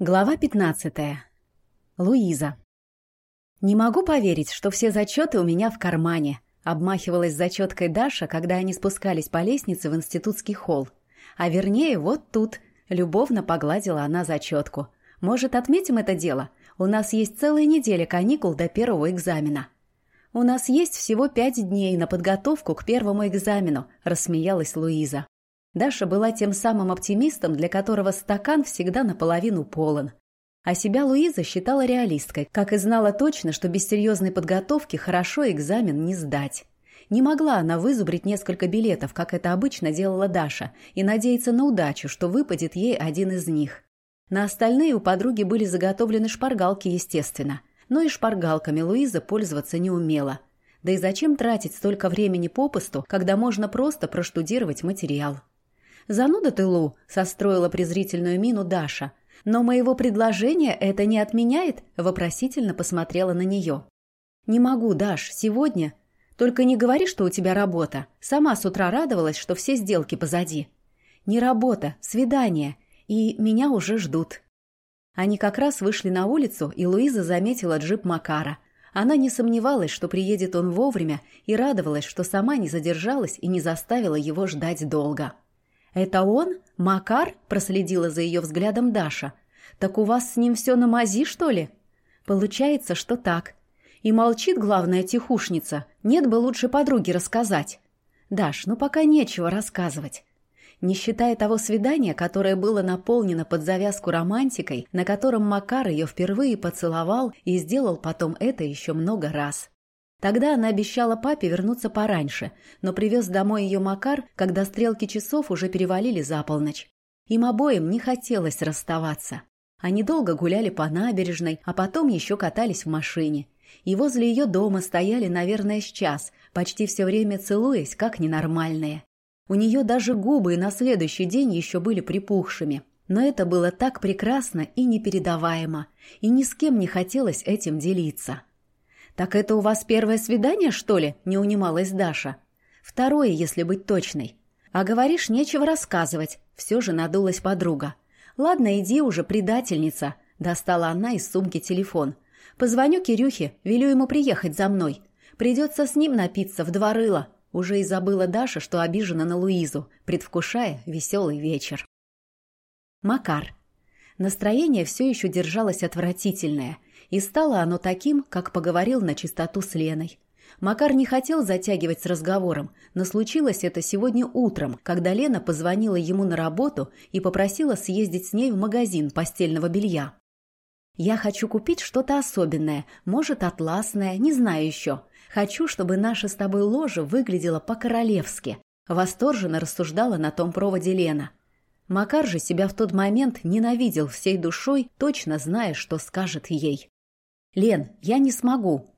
Глава 15. Луиза. «Не могу поверить, что все зачеты у меня в кармане», — обмахивалась зачеткой Даша, когда они спускались по лестнице в институтский холл. «А вернее, вот тут», — любовно погладила она зачетку. «Может, отметим это дело? У нас есть целая неделя каникул до первого экзамена». «У нас есть всего пять дней на подготовку к первому экзамену», — рассмеялась Луиза. Даша была тем самым оптимистом, для которого стакан всегда наполовину полон. А себя Луиза считала реалисткой, как и знала точно, что без серьезной подготовки хорошо экзамен не сдать. Не могла она вызубрить несколько билетов, как это обычно делала Даша, и надеяться на удачу, что выпадет ей один из них. На остальные у подруги были заготовлены шпаргалки, естественно. Но и шпаргалками Луиза пользоваться не умела. Да и зачем тратить столько времени попусту, когда можно просто проштудировать материал? «Зануда ты, Лу!» – состроила презрительную мину Даша. «Но моего предложения это не отменяет?» – вопросительно посмотрела на нее. «Не могу, Даш, сегодня. Только не говори, что у тебя работа. Сама с утра радовалась, что все сделки позади. Не работа, свидание. И меня уже ждут». Они как раз вышли на улицу, и Луиза заметила джип Макара. Она не сомневалась, что приедет он вовремя, и радовалась, что сама не задержалась и не заставила его ждать долго. «Это он? Макар?» – проследила за ее взглядом Даша. «Так у вас с ним все на мази, что ли?» «Получается, что так. И молчит главная тихушница. Нет бы лучше подруге рассказать». «Даш, ну пока нечего рассказывать». Не считая того свидания, которое было наполнено под завязку романтикой, на котором Макар ее впервые поцеловал и сделал потом это еще много раз. Тогда она обещала папе вернуться пораньше, но привез домой ее Макар, когда стрелки часов уже перевалили за полночь. Им обоим не хотелось расставаться. Они долго гуляли по набережной, а потом еще катались в машине. И возле ее дома стояли, наверное, с час, почти все время целуясь, как ненормальные. У нее даже губы на следующий день еще были припухшими. Но это было так прекрасно и непередаваемо, и ни с кем не хотелось этим делиться. «Так это у вас первое свидание, что ли?» – не унималась Даша. «Второе, если быть точной. А говоришь, нечего рассказывать», – все же надулась подруга. «Ладно, иди уже, предательница», – достала она из сумки телефон. «Позвоню Кирюхе, велю ему приехать за мной. Придется с ним напиться в два рыла». Уже и забыла Даша, что обижена на Луизу, предвкушая веселый вечер. Макар. Настроение все еще держалось отвратительное – и стало оно таким, как поговорил на чистоту с Леной. Макар не хотел затягивать с разговором, но случилось это сегодня утром, когда Лена позвонила ему на работу и попросила съездить с ней в магазин постельного белья. «Я хочу купить что-то особенное, может, атласное, не знаю еще. Хочу, чтобы наша с тобой ложа выглядела по-королевски», восторженно рассуждала на том проводе Лена. Макар же себя в тот момент ненавидел всей душой, точно зная, что скажет ей. «Лен, я не смогу».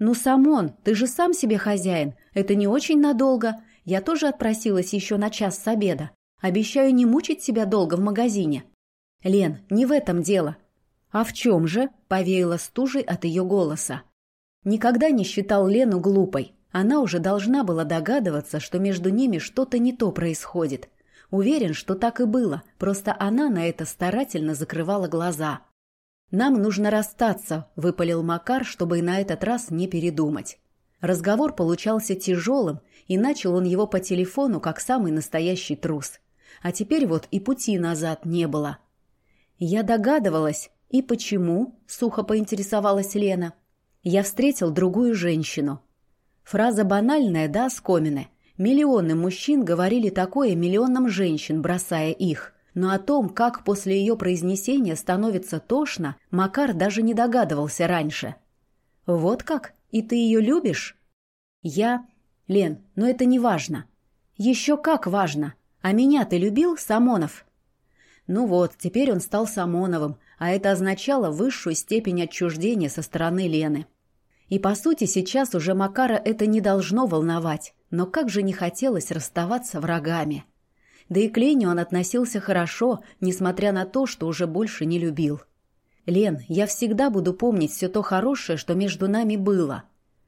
«Ну, Самон, ты же сам себе хозяин. Это не очень надолго. Я тоже отпросилась еще на час с обеда. Обещаю не мучить себя долго в магазине». «Лен, не в этом дело». «А в чем же?» – повеяла стужей от ее голоса. Никогда не считал Лену глупой. Она уже должна была догадываться, что между ними что-то не то происходит. Уверен, что так и было, просто она на это старательно закрывала глаза. «Нам нужно расстаться», — выпалил Макар, чтобы и на этот раз не передумать. Разговор получался тяжелым, и начал он его по телефону, как самый настоящий трус. А теперь вот и пути назад не было. «Я догадывалась. И почему?» — сухо поинтересовалась Лена. «Я встретил другую женщину». Фраза банальная, да, скомины. Миллионы мужчин говорили такое миллионам женщин, бросая их — но о том, как после ее произнесения становится тошно, Макар даже не догадывался раньше. «Вот как? И ты ее любишь?» «Я...» «Лен, но это не важно». «Еще как важно. А меня ты любил, Самонов?» Ну вот, теперь он стал Самоновым, а это означало высшую степень отчуждения со стороны Лены. И по сути сейчас уже Макара это не должно волновать, но как же не хотелось расставаться врагами. Да и к Лене он относился хорошо, несмотря на то, что уже больше не любил. «Лен, я всегда буду помнить все то хорошее, что между нами было».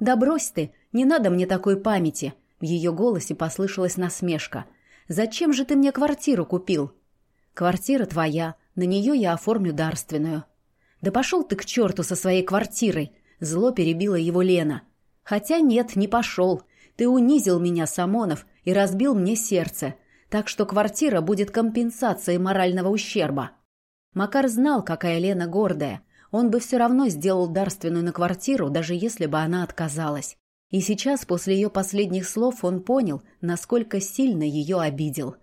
«Да брось ты, не надо мне такой памяти», — в ее голосе послышалась насмешка. «Зачем же ты мне квартиру купил?» «Квартира твоя, На нее я оформлю дарственную». «Да пошел ты к черту со своей квартирой!» Зло перебила его Лена. «Хотя нет, не пошел. Ты унизил меня, Самонов, и разбил мне сердце. Так что квартира будет компенсацией морального ущерба». Макар знал, какая Лена гордая. Он бы все равно сделал дарственную на квартиру, даже если бы она отказалась. И сейчас, после ее последних слов, он понял, насколько сильно ее обидел.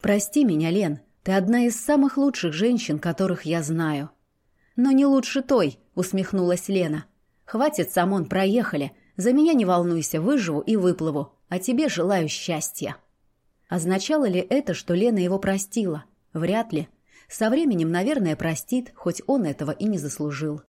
«Прости меня, Лен, ты одна из самых лучших женщин, которых я знаю». «Но не лучше той», — усмехнулась Лена. «Хватит, Самон, проехали. За меня не волнуйся, выживу и выплыву. А тебе желаю счастья». Означало ли это, что Лена его простила? Вряд ли. Со временем, наверное, простит, хоть он этого и не заслужил.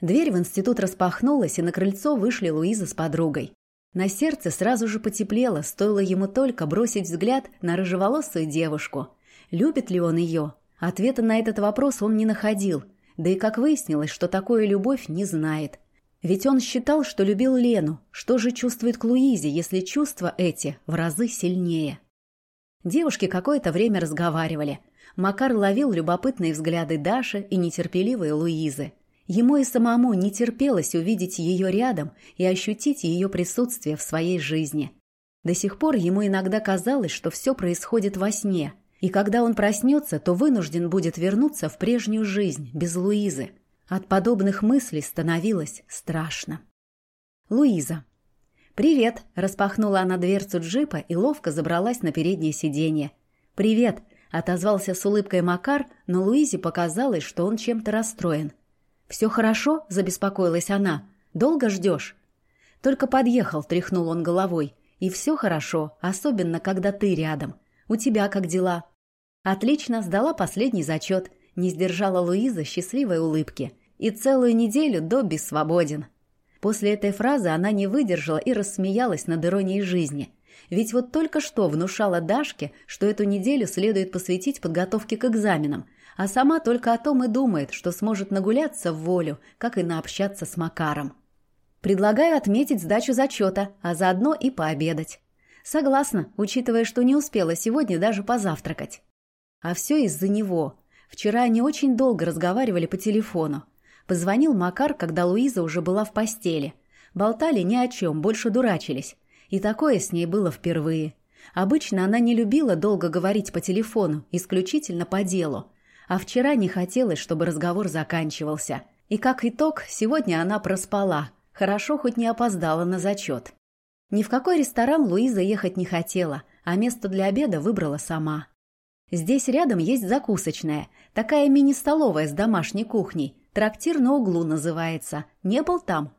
Дверь в институт распахнулась, и на крыльцо вышли Луиза с подругой. На сердце сразу же потеплело, стоило ему только бросить взгляд на рыжеволосую девушку. Любит ли он ее? Ответа на этот вопрос он не находил. Да и как выяснилось, что такое любовь, не знает. Ведь он считал, что любил Лену. Что же чувствует к Луизе, если чувства эти в разы сильнее? Девушки какое-то время разговаривали. Макар ловил любопытные взгляды Даши и нетерпеливые Луизы. Ему и самому не терпелось увидеть ее рядом и ощутить ее присутствие в своей жизни. До сих пор ему иногда казалось, что все происходит во сне, и когда он проснется, то вынужден будет вернуться в прежнюю жизнь, без Луизы. От подобных мыслей становилось страшно. Луиза. «Привет!» – распахнула она дверцу джипа и ловко забралась на переднее сиденье. «Привет!» – отозвался с улыбкой Макар, но Луизе показалось, что он чем-то расстроен – «Все хорошо?» – забеспокоилась она. «Долго ждешь?» «Только подъехал», – тряхнул он головой. «И все хорошо, особенно когда ты рядом. У тебя как дела?» «Отлично, сдала последний зачет», – не сдержала Луиза счастливой улыбки. «И целую неделю Добби свободен». После этой фразы она не выдержала и рассмеялась над иронией жизни. Ведь вот только что внушала Дашке, что эту неделю следует посвятить подготовке к экзаменам – а сама только о том и думает, что сможет нагуляться в волю, как и наобщаться с Макаром. Предлагаю отметить сдачу зачета, а заодно и пообедать. Согласна, учитывая, что не успела сегодня даже позавтракать. А все из-за него. Вчера они очень долго разговаривали по телефону. Позвонил Макар, когда Луиза уже была в постели. Болтали ни о чем, больше дурачились. И такое с ней было впервые. Обычно она не любила долго говорить по телефону, исключительно по делу. А вчера не хотелось, чтобы разговор заканчивался. И как итог, сегодня она проспала. Хорошо хоть не опоздала на зачет. Ни в какой ресторан Луиза ехать не хотела, а место для обеда выбрала сама. Здесь рядом есть закусочная, такая мини-столовая с домашней кухней. Трактир на углу называется. Не был там?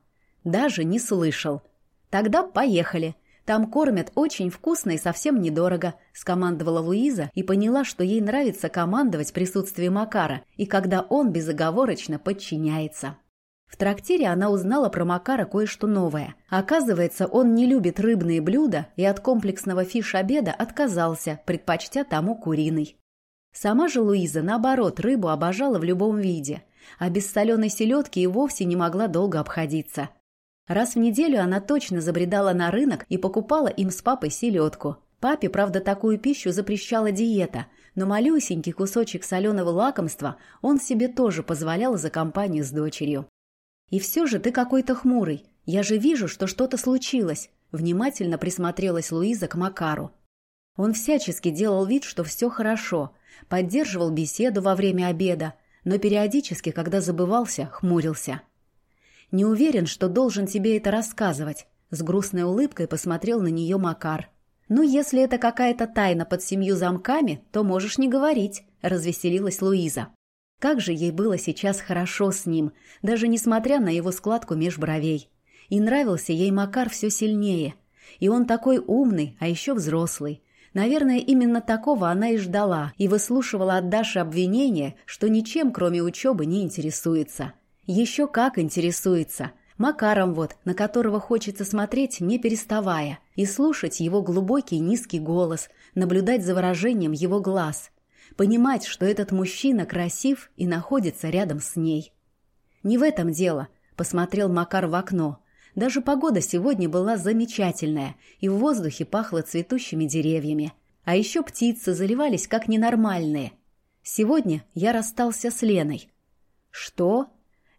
Даже не слышал. Тогда поехали. Там кормят очень вкусно и совсем недорого», – скомандовала Луиза и поняла, что ей нравится командовать в присутствии Макара и когда он безоговорочно подчиняется. В трактире она узнала про Макара кое-что новое. Оказывается, он не любит рыбные блюда и от комплексного фиш-обеда отказался, предпочтя тому куриный. Сама же Луиза, наоборот, рыбу обожала в любом виде, а без соленой селедки и вовсе не могла долго обходиться – Раз в неделю она точно забредала на рынок и покупала им с папой селедку. Папе, правда, такую пищу запрещала диета, но малюсенький кусочек соленого лакомства он себе тоже позволял за компанию с дочерью. «И все же ты какой-то хмурый. Я же вижу, что что-то случилось», — внимательно присмотрелась Луиза к Макару. Он всячески делал вид, что все хорошо, поддерживал беседу во время обеда, но периодически, когда забывался, хмурился. Не уверен, что должен тебе это рассказывать. С грустной улыбкой посмотрел на нее Макар. «Ну, если это какая-то тайна под семью замками, то можешь не говорить», – развеселилась Луиза. Как же ей было сейчас хорошо с ним, даже несмотря на его складку меж бровей. И нравился ей Макар все сильнее. И он такой умный, а еще взрослый. Наверное, именно такого она и ждала, и выслушивала от Даши обвинения, что ничем, кроме учебы, не интересуется. Еще как интересуется. Макаром вот, на которого хочется смотреть, не переставая, и слушать его глубокий низкий голос, наблюдать за выражением его глаз, понимать, что этот мужчина красив и находится рядом с ней. «Не в этом дело», — посмотрел Макар в окно. Даже погода сегодня была замечательная, и в воздухе пахло цветущими деревьями. А еще птицы заливались как ненормальные. Сегодня я расстался с Леной. Что?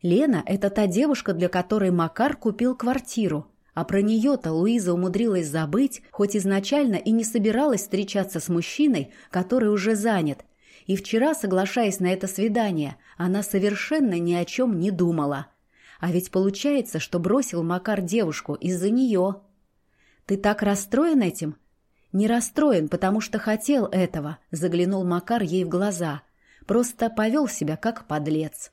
Лена – это та девушка, для которой Макар купил квартиру. А про нее-то Луиза умудрилась забыть, хоть изначально и не собиралась встречаться с мужчиной, который уже занят. И вчера, соглашаясь на это свидание, она совершенно ни о чем не думала. А ведь получается, что бросил Макар девушку из-за нее. «Ты так расстроен этим?» «Не расстроен, потому что хотел этого», — заглянул Макар ей в глаза. Просто повел себя как подлец.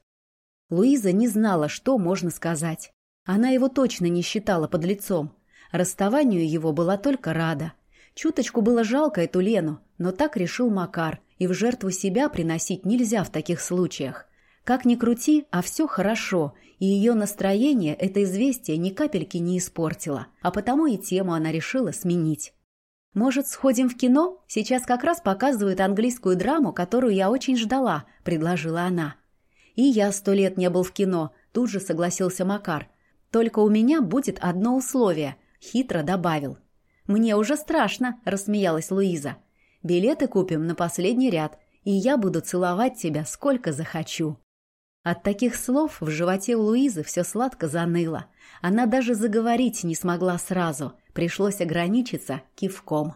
Луиза не знала, что можно сказать. Она его точно не считала под лицом. Расставанию его была только рада. Чуточку было жалко эту Лену, но так решил Макар, и в жертву себя приносить нельзя в таких случаях. Как ни крути, а все хорошо, и ее настроение это известие ни капельки не испортило, а потому и тему она решила сменить. «Может, сходим в кино? Сейчас как раз показывают английскую драму, которую я очень ждала», — предложила она. «И я сто лет не был в кино», — тут же согласился Макар. Только у меня будет одно условие», — хитро добавил. «Мне уже страшно», — рассмеялась Луиза. «Билеты купим на последний ряд, и я буду целовать тебя сколько захочу». От таких слов в животе у Луизы все сладко заныло. Она даже заговорить не смогла сразу, пришлось ограничиться кивком.